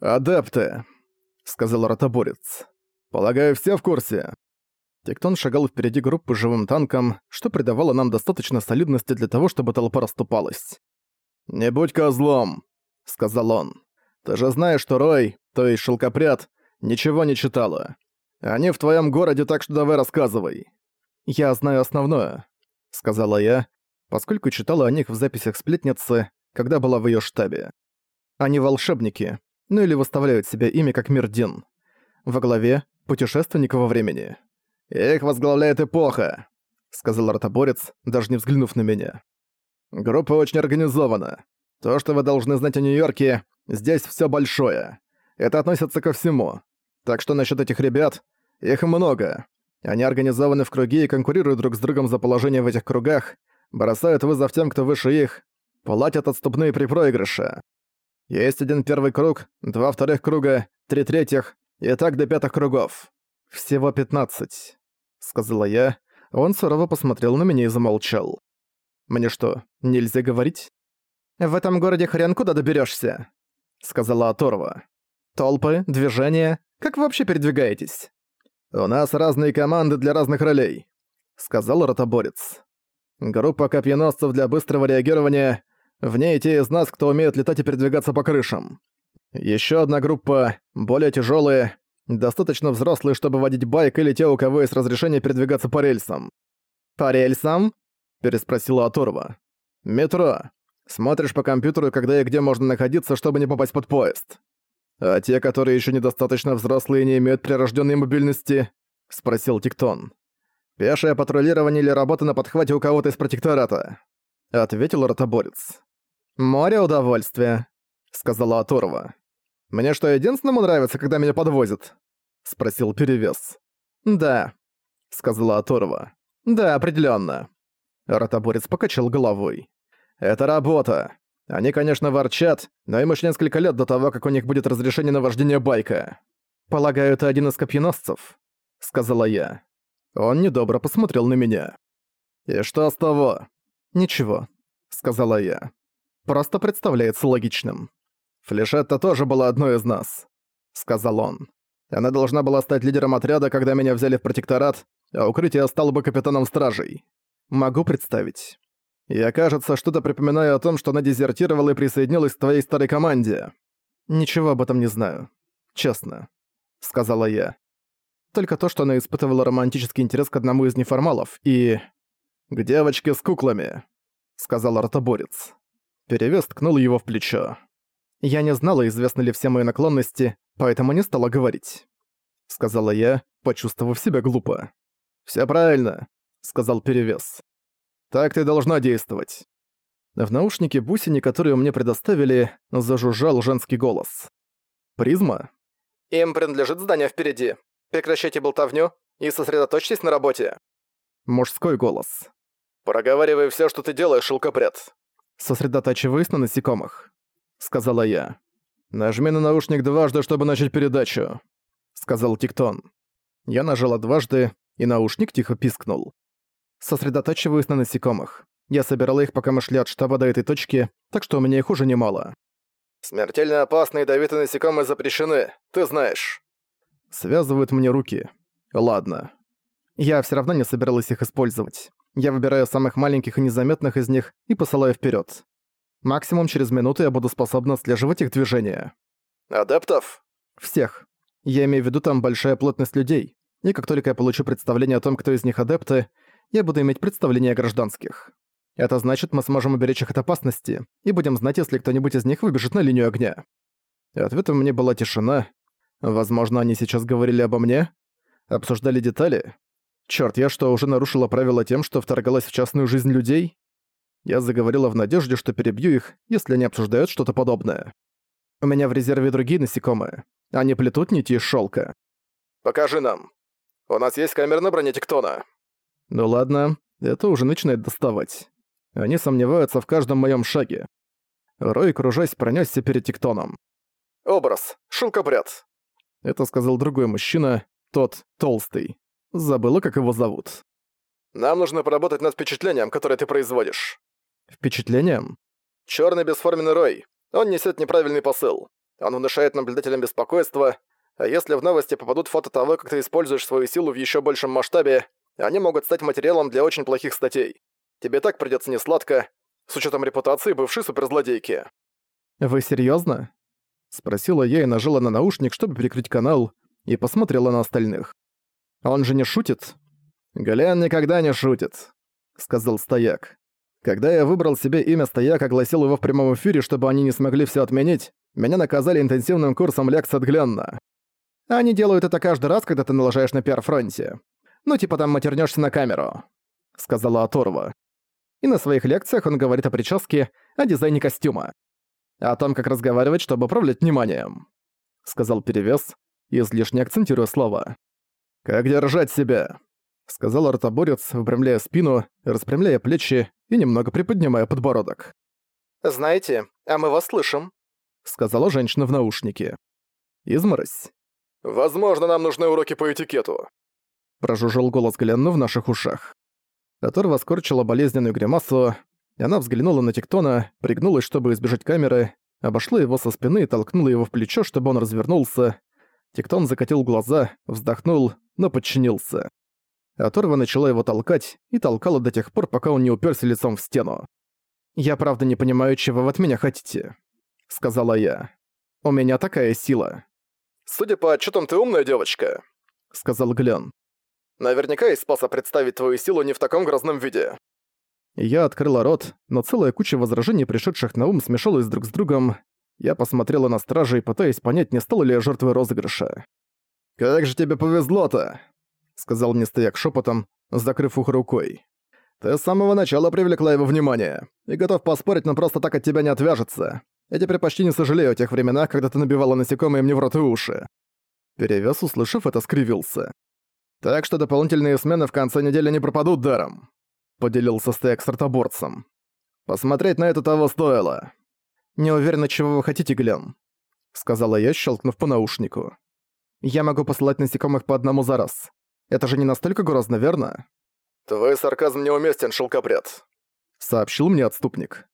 «Адепты», — сказал ротоборец. «Полагаю, все в курсе?» Тектон шагал впереди группы живым танком, что придавало нам достаточно солидности для того, чтобы толпа расступалась. «Не будь козлом», — сказал он. «Ты же знаешь, что Рой, то есть шелкопряд, ничего не читала. Они в твоем городе, так что давай рассказывай». «Я знаю основное», — сказала я, поскольку читала о них в записях сплетницы, когда была в ее штабе. «Они волшебники, ну или выставляют себя ими как Мирдин. Во главе — путешественник во времени. «Их возглавляет эпоха», — сказал ротоборец, даже не взглянув на меня. «Группа очень организована. То, что вы должны знать о Нью-Йорке, здесь все большое. Это относится ко всему. Так что насчет этих ребят, их много. Они организованы в круги и конкурируют друг с другом за положение в этих кругах, бросают вызов тем, кто выше их, платят отступные при проигрыше. Есть один первый круг, два вторых круга, три третьих и так до пятых кругов. Всего пятнадцать, сказала я. Он сурово посмотрел на меня и замолчал. Мне что, нельзя говорить? В этом городе хрен куда доберешься, сказала Аторва. Толпы, движения, как вы вообще передвигаетесь? У нас разные команды для разных ролей, сказал ротоборец. Группа копьеносцев для быстрого реагирования, в ней те из нас, кто умеет летать и передвигаться по крышам. Еще одна группа, более тяжелые, достаточно взрослые, чтобы водить байк, или те, у кого есть разрешение передвигаться по рельсам. «По рельсам?» – переспросила Аторва. «Метро. Смотришь по компьютеру, когда и где можно находиться, чтобы не попасть под поезд. А те, которые еще недостаточно взрослые и не имеют прирожденной мобильности?» – спросил Тиктон. «Пешее патрулирование или работа на подхвате у кого-то из протектората?» – ответил ротоборец. «Море удовольствия», — сказала Аторова. «Мне что, единственному нравится, когда меня подвозят?» — спросил Перевес. «Да», — сказала Аторова. «Да, определенно. Ротоборец покачал головой. «Это работа. Они, конечно, ворчат, но им уж несколько лет до того, как у них будет разрешение на вождение байка. Полагаю, это один из копьеносцев?» — сказала я. Он недобро посмотрел на меня. «И что с того?» «Ничего», — сказала я просто представляется логичным. «Флешетта тоже была одной из нас», — сказал он. «Она должна была стать лидером отряда, когда меня взяли в протекторат, а укрытие стало бы капитаном стражей. Могу представить. Я, кажется, что-то припоминаю о том, что она дезертировала и присоединилась к твоей старой команде. Ничего об этом не знаю. Честно», — сказала я. Только то, что она испытывала романтический интерес к одному из неформалов и... «К девочке с куклами», — сказал ротоборец. Перевес ткнул его в плечо. «Я не знала, известны ли все мои наклонности, поэтому не стала говорить», — сказала я, почувствовав себя глупо. «Всё правильно», — сказал Перевес. «Так ты должна действовать». В наушнике бусине, которые мне предоставили, зажужжал женский голос. «Призма?» «Им принадлежит здание впереди. Прекращайте болтовню и сосредоточьтесь на работе». Мужской голос. «Проговаривай всё, что ты делаешь, шелкопряд сосредотачиваясь на насекомых», — сказала я. «Нажми на наушник дважды, чтобы начать передачу», — сказал Тиктон. Я нажала дважды, и наушник тихо пискнул. Сосредотачиваюсь на насекомых. Я собирала их, пока мы шли от штаба до этой точки, так что у меня их уже немало. «Смертельно опасные ядовитые насекомые запрещены, ты знаешь». Связывают мне руки. Ладно. Я все равно не собиралась их использовать. Я выбираю самых маленьких и незаметных из них и посылаю вперед. Максимум через минуту я буду способна отслеживать их движения. Адептов? Всех. Я имею в виду там большая плотность людей, и как только я получу представление о том, кто из них адепты, я буду иметь представление о гражданских. Это значит, мы сможем уберечь их от опасности, и будем знать, если кто-нибудь из них выбежит на линию огня. Ответом мне была тишина. Возможно, они сейчас говорили обо мне? Обсуждали детали? Чёрт, я что, уже нарушила правила тем, что вторгалась в частную жизнь людей? Я заговорила в надежде, что перебью их, если они обсуждают что-то подобное. У меня в резерве другие насекомые. Они плетут нити из шёлка. «Покажи нам. У нас есть камера на броне Тектона». Ну ладно, это уже начинает доставать. Они сомневаются в каждом моем шаге. Рой, кружась, пронесся перед Тектоном. «Образ. Шелкобряд». Это сказал другой мужчина, тот толстый. Забыла, как его зовут. «Нам нужно поработать над впечатлением, которое ты производишь». «Впечатлением?» «Чёрный бесформенный рой. Он несёт неправильный посыл. Он внушает наблюдателям беспокойство, а если в новости попадут фото того, как ты используешь свою силу в еще большем масштабе, они могут стать материалом для очень плохих статей. Тебе так придется несладко, с учетом репутации бывшей суперзлодейки». «Вы серьезно? Спросила я и нажала на наушник, чтобы перекрыть канал, и посмотрела на остальных. «Он же не шутит?» «Галян никогда не шутит», — сказал Стояк. «Когда я выбрал себе имя Стояк, огласил его в прямом эфире, чтобы они не смогли все отменить, меня наказали интенсивным курсом лекций от Гленна. Они делают это каждый раз, когда ты налажаешь на пиар-фронте. Ну типа там матернёшься на камеру», — сказала Аторва. И на своих лекциях он говорит о прическе, о дизайне костюма. О том, как разговаривать, чтобы управлять вниманием», — сказал Перевес, излишне акцентируя слова. «Как держать себя?» — сказал ротоборец, выпрямляя спину, распрямляя плечи и немного приподнимая подбородок. «Знаете, а мы вас слышим», — сказала женщина в наушнике. «Изморозь». «Возможно, нам нужны уроки по этикету», — прожужжал голос Гленна в наших ушах. Оторва скорчила болезненную гримасу, и она взглянула на Тектона, пригнулась, чтобы избежать камеры, обошла его со спины и толкнула его в плечо, чтобы он развернулся. Тектон закатил глаза, вздохнул, но подчинился. Оторва начала его толкать и толкала до тех пор, пока он не уперся лицом в стену. «Я правда не понимаю, чего вы от меня хотите», — сказала я. «У меня такая сила». «Судя по отчетам, ты умная девочка», — сказал Глен. «Наверняка есть способ представить твою силу не в таком грозном виде». Я открыла рот, но целая куча возражений, пришедших на ум, смешалась друг с другом. Я посмотрела на стражей, пытаясь понять, не стала ли я жертвой розыгрыша. «Как же тебе повезло-то!» — сказал мне стояк шепотом, закрыв ухо рукой. «Ты с самого начала привлекла его внимание, и готов поспорить, но просто так от тебя не отвяжется. Я теперь почти не сожалею о тех временах, когда ты набивала насекомые мне в рот и уши». Перевес, услышав это, скривился. «Так что дополнительные смены в конце недели не пропадут даром. — поделился Стек с ротоборцем. «Посмотреть на это того стоило». «Не уверена, чего вы хотите, Глен», — сказала я, щелкнув по наушнику. «Я могу посылать насекомых по одному за раз. Это же не настолько грозно, верно?» «Твой сарказм неуместен, шелкопряд», — сообщил мне отступник.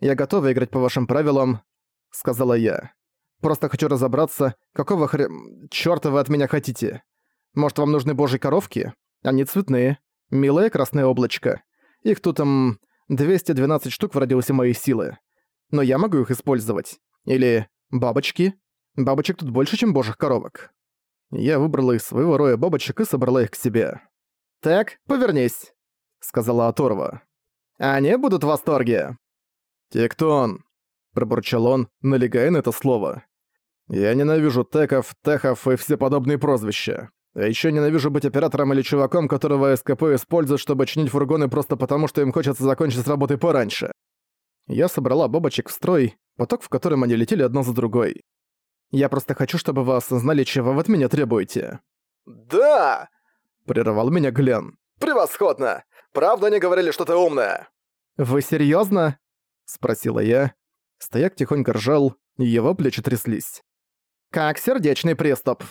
«Я готова играть по вашим правилам», — сказала я. «Просто хочу разобраться, какого хря... чёрта вы от меня хотите? Может, вам нужны божьи коровки? Они цветные, Милое красное облачко. Их тут, там 212 штук в радиусе моей силы. Но я могу их использовать. Или бабочки. Бабочек тут больше, чем божьих коровок. Я выбрала из своего роя бабочек и собрала их к себе. «Так, повернись», — сказала Аторва. «Они будут в восторге». «Тектон», — пробурчал он, налегая на это слово. «Я ненавижу теков, техов и все подобные прозвища. А ещё ненавижу быть оператором или чуваком, которого СКП использует, чтобы чинить фургоны просто потому, что им хочется закончить с работой пораньше. Я собрала бабочек в строй, поток в котором они летели одно за другой. Я просто хочу, чтобы вы осознали, чего вы от меня требуете. «Да!» — прервал меня Глен. «Превосходно! Правда они говорили, что ты умная?» «Вы серьёзно?» — спросила я. Стояк тихонько ржал, и его плечи тряслись. «Как сердечный приступ!»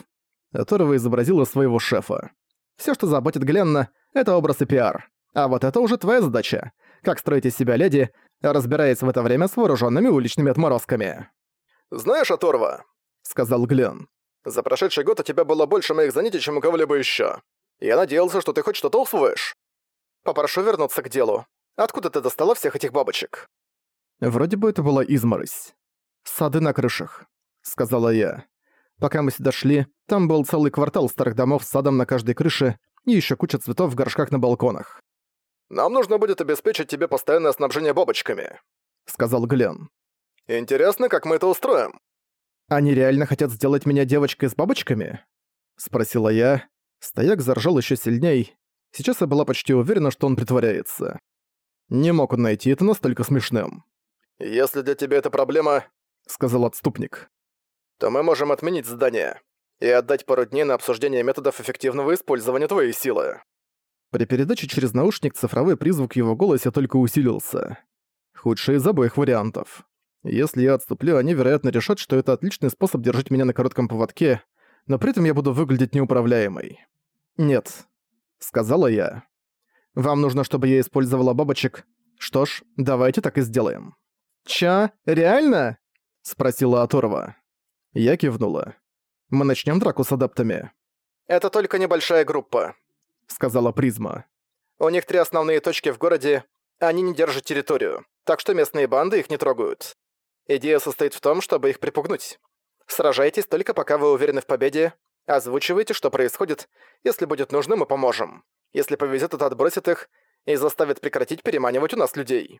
которого изобразила своего шефа. Все, что заботит Гленна, это образ и пиар. А вот это уже твоя задача. Как строить из себя леди, разбираясь в это время с вооруженными уличными отморозками. «Знаешь, Аторва», — сказал Глен, — «за прошедший год у тебя было больше моих занятий, чем у кого-либо еще. Я надеялся, что ты хоть что-то усвоишь. Попрошу вернуться к делу. Откуда ты достала всех этих бабочек?» Вроде бы это была изморозь. «Сады на крышах», — сказала я. Пока мы сюда шли, там был целый квартал старых домов с садом на каждой крыше и еще куча цветов в горшках на балконах. «Нам нужно будет обеспечить тебе постоянное снабжение бабочками», — сказал Глен. «Интересно, как мы это устроим?» «Они реально хотят сделать меня девочкой с бабочками?» — спросила я. Стояк заржал еще сильней. Сейчас я была почти уверена, что он притворяется. Не мог он найти это настолько смешным. «Если для тебя это проблема», — сказал отступник, то мы можем отменить задание и отдать пару дней на обсуждение методов эффективного использования твоей силы». При передаче через наушник цифровой призвук в его голосе только усилился. Худший из обоих вариантов. Если я отступлю, они, вероятно, решат, что это отличный способ держать меня на коротком поводке, но при этом я буду выглядеть неуправляемой. «Нет», — сказала я. «Вам нужно, чтобы я использовала бабочек. Что ж, давайте так и сделаем». «Чё, реально?» — спросила Аторова. Я кивнула. «Мы начнем драку с адаптами?» «Это только небольшая группа», — сказала Призма. «У них три основные точки в городе, они не держат территорию, так что местные банды их не трогают. Идея состоит в том, чтобы их припугнуть. Сражайтесь только пока вы уверены в победе, озвучивайте, что происходит, если будет нужно, мы поможем. Если повезет, это отбросит их и заставит прекратить переманивать у нас людей».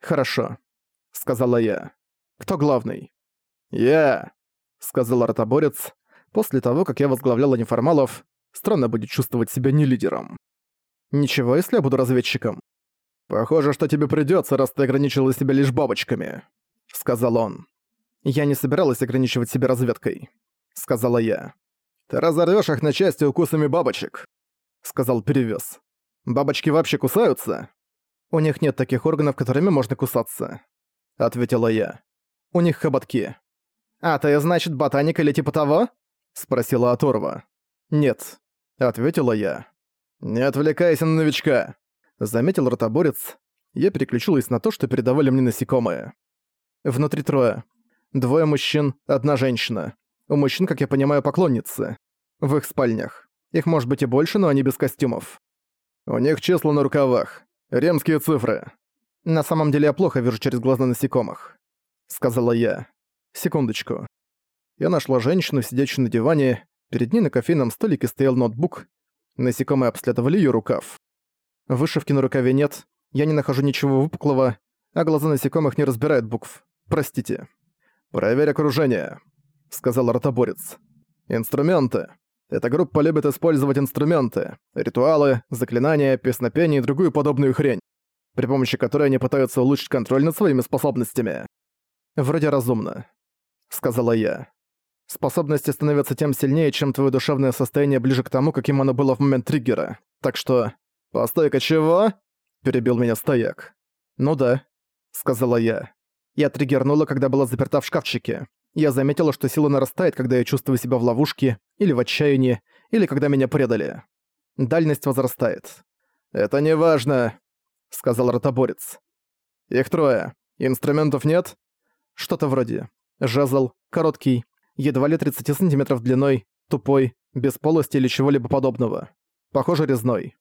«Хорошо», — сказала я. «Кто главный?» «Я», — сказал ротоборец. После того, как я возглавляла неформалов, странно будет чувствовать себя не лидером. «Ничего, если я буду разведчиком?» «Похоже, что тебе придётся, раз ты ограничила себя лишь бабочками», — сказал он. «Я не собиралась ограничивать себя разведкой», — сказала я. «Ты разорвёшь их на части укусами бабочек», — сказал перевес. «Бабочки вообще кусаются?» «У них нет таких органов, которыми можно кусаться», — ответила я. «У них хоботки». «А ты, значит, ботаник или типа того?» — спросила Оторва. «Нет», — ответила я. «Не отвлекайся на новичка», — заметил ротоборец. Я переключилась на то, что передавали мне насекомые. Внутри трое. Двое мужчин, одна женщина. У мужчин, как я понимаю, поклонницы. В их спальнях. Их может быть и больше, но они без костюмов. У них числа на рукавах. Ремские цифры. На самом деле я плохо вижу через глаза насекомых. Сказала я. Секундочку. Я нашла женщину, сидящую на диване. Перед ней на кофейном столике стоял ноутбук. Насекомые обследовали её рукав. Вышивки на рукаве нет. Я не нахожу ничего выпуклого, а глаза насекомых не разбирают букв. Простите. «Проверь окружение», — сказал ротоборец. «Инструменты. Эта группа любит использовать инструменты, ритуалы, заклинания, песнопения и другую подобную хрень, при помощи которой они пытаются улучшить контроль над своими способностями. «Вроде разумно», — сказала я. «Способности становятся тем сильнее, чем твое душевное состояние ближе к тому, каким оно было в момент триггера. Так что...» «Постой-ка, чего?» — перебил меня стояк. «Ну да», — сказала я. Я триггернула, когда была заперта в шкафчике. Я заметила, что сила нарастает, когда я чувствую себя в ловушке, или в отчаянии, или когда меня предали. Дальность возрастает. «Это не важно», — сказал ротоборец. «Их трое. Инструментов нет?» Что-то вроде. Жезл, короткий, едва ли 30 сантиметров длиной, тупой, без полости или чего-либо подобного. Похоже, резной.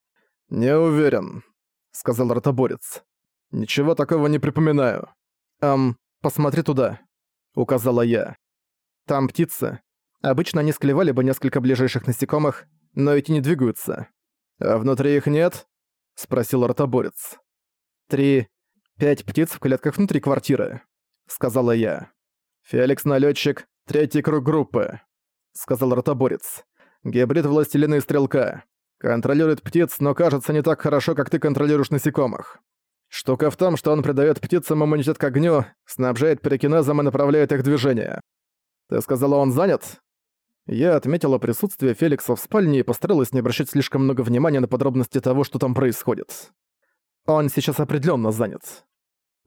«Не уверен», — сказал ротоборец. «Ничего такого не припоминаю». «Эм, посмотри туда», — указала я. «Там птицы. Обычно они склевали бы несколько ближайших насекомых, но эти не двигаются». «А внутри их нет?» — спросил ротоборец. «Три... пять птиц в клетках внутри квартиры», — сказала я. «Феликс налетчик, третий круг группы», — сказал ротоборец. «Гибрид властелина и стрелка. Контролирует птиц, но кажется не так хорошо, как ты контролируешь насекомых. Штука в том, что он придает птицам иммунитет к огню, снабжает перекинезом и направляет их движение. Ты сказала, он занят? Я отметила присутствие Феликса в спальне и постаралась не обращать слишком много внимания на подробности того, что там происходит. Он сейчас определенно занят.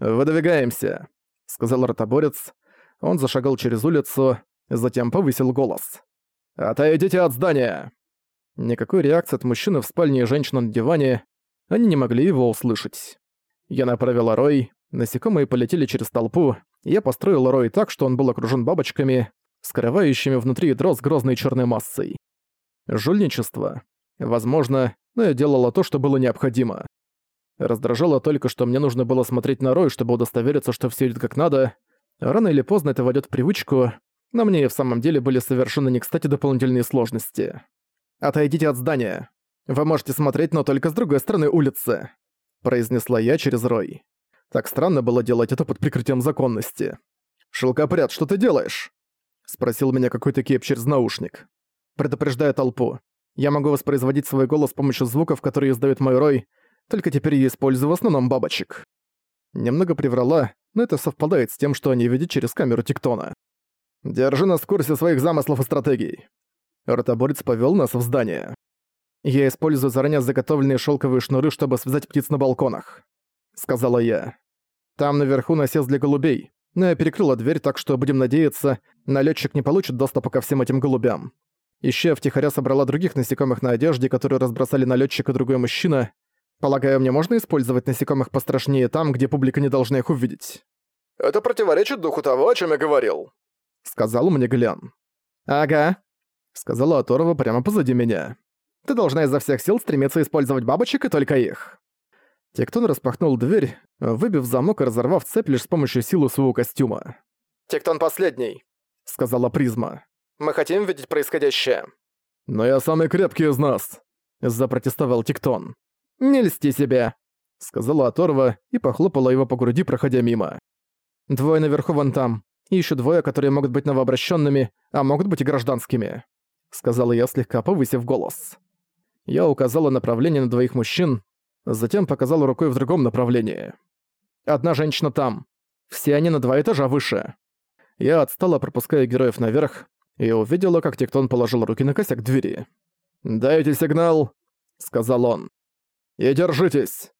«Выдвигаемся», — сказал ротоборец. Он зашагал через улицу, затем повысил голос. «Отойдите от здания!» Никакой реакции от мужчины в спальне и женщины на диване, они не могли его услышать. Я направила рой, насекомые полетели через толпу, я построил рой так, что он был окружен бабочками, скрывающими внутри ядро с грозной черной массой. Жульничество. Возможно, но я делала то, что было необходимо. Раздражало только, что мне нужно было смотреть на рой, чтобы удостовериться, что все идет как надо. Рано или поздно это войдет в привычку, но мне и в самом деле были совершенно не кстати дополнительные сложности. «Отойдите от здания. Вы можете смотреть, но только с другой стороны улицы произнесла я через рой. Так странно было делать это под прикрытием законности. «Шелкопряд, что ты делаешь?» Спросил меня какой-то кеп через наушник. Предупреждая толпу. Я могу воспроизводить свой голос с помощью звуков, которые издает мой рой, только теперь я использую в основном бабочек. Немного приврала, но это совпадает с тем, что они видят через камеру Тиктона. «Держи нас в курсе своих замыслов и стратегий». Ротоборец повел нас в здание. «Я использую заранее заготовленные шелковые шнуры, чтобы связать птиц на балконах», — сказала я. «Там наверху насест для голубей, но я перекрыла дверь, так что, будем надеяться, налетчик не получит доступа ко всем этим голубям. Ещё я втихаря собрала других насекомых на одежде, которые разбросали налетчик и другой мужчина. Полагаю, мне можно использовать насекомых пострашнее там, где публика не должна их увидеть». «Это противоречит духу того, о чем я говорил», — сказал мне Глен. «Ага», — сказала Аторова прямо позади меня. «Ты должна изо всех сил стремиться использовать бабочек и только их». Тектон распахнул дверь, выбив замок и разорвав цепь лишь с помощью силы своего костюма. «Тектон последний», — сказала Призма. «Мы хотим видеть происходящее». «Но я самый крепкий из нас», — запротестовал Тектон. «Не льсти себе», — сказала Аторва и похлопала его по груди, проходя мимо. «Двое наверху вон там, и еще двое, которые могут быть новообращенными, а могут быть и гражданскими», — сказала я, слегка повысив голос. Я указала направление на двоих мужчин, затем показала рукой в другом направлении. «Одна женщина там. Все они на два этажа выше». Я отстала, пропуская героев наверх, и увидела, как Тектон положил руки на косяк двери. «Дайте сигнал», — сказал он. «И держитесь!»